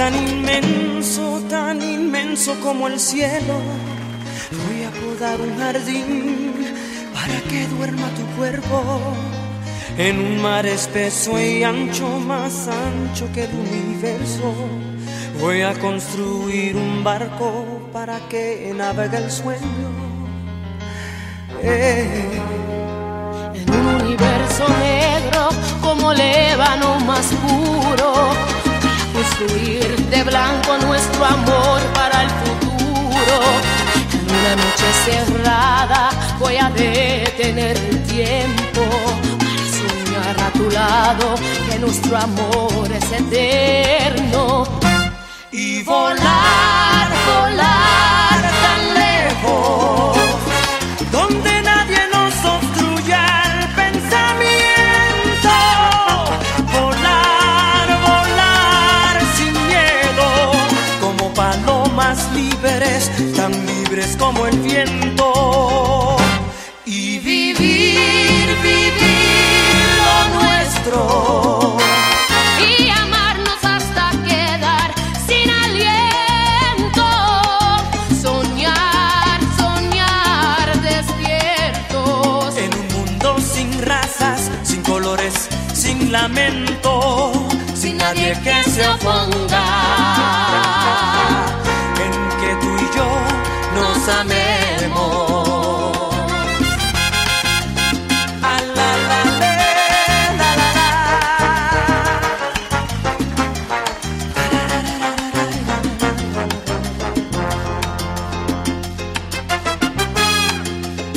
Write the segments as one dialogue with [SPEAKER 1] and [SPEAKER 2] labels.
[SPEAKER 1] tan inmenso, tan inmenso como el cielo. Voy a podar un jardín para que duerma tu cuerpo en un mar espeso y ancho, más ancho que el universo. Voy a construir un barco para que navegue el sueño.
[SPEAKER 2] Eh. En un universo negro como lébano más puro, voy a construir blanco nuestro amor para el futuro. En una noche cerrada voy a detener el tiempo a tu lado, que nuestro amor es eterno.
[SPEAKER 1] Y volar, volar tan lejos, libres como el viento. Y vivir, vivir
[SPEAKER 2] y amarnos hasta quedar sin aliento. Soñar, soñar despiertos.
[SPEAKER 1] En un mundo sin razas, sin colores, sin lamento, sin nadie que se oponga. Nos amemos.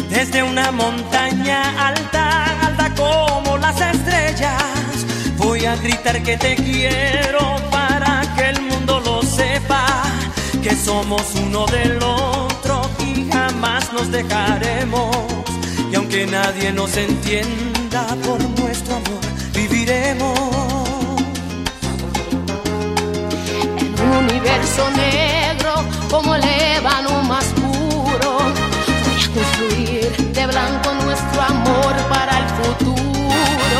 [SPEAKER 1] Desde una montaña alta, alta como las estrellas, voy a gritar que te quiero para que el mundo lo sepa, que somos uno y jamás nos dejaremos. Y aunque nadie nos entienda por nuestro amor, viviremos.
[SPEAKER 2] En un universo negro como el ébano más puro, voy a construir de blanco nuestro amor para el futuro.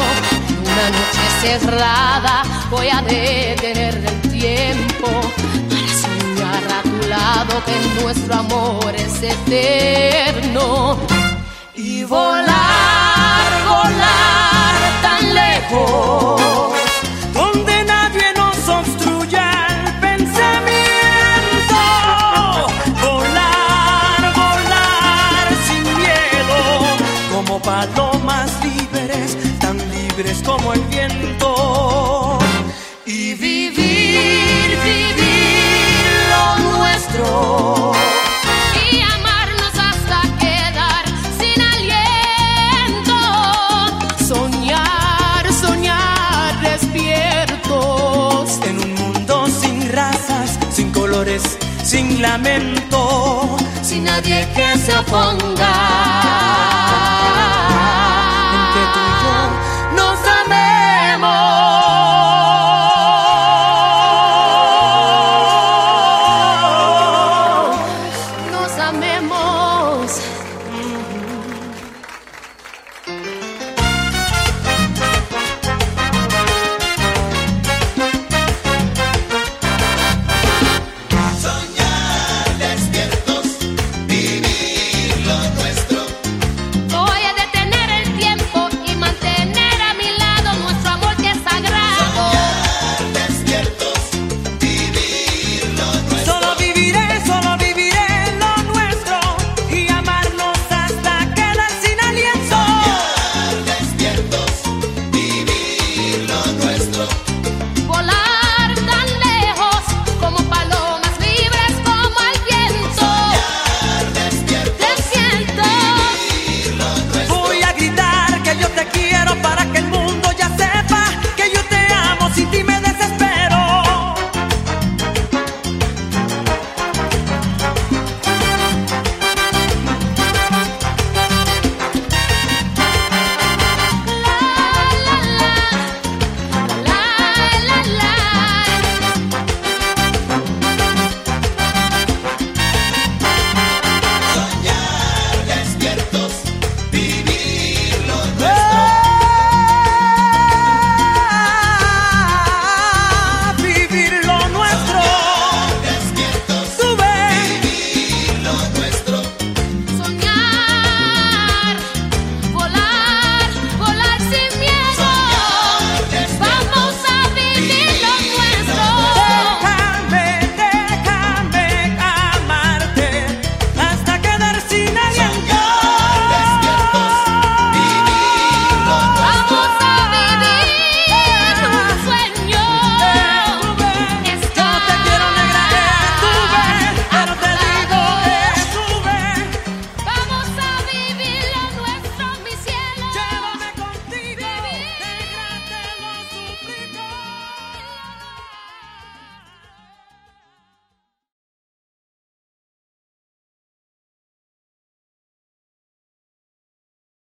[SPEAKER 2] En una noche cerrada voy a detener el tiempo que nuestro amor es eterno.
[SPEAKER 1] Y volar, lamento
[SPEAKER 2] sin nadie que se oponga. Nos amemos. Nos amemos.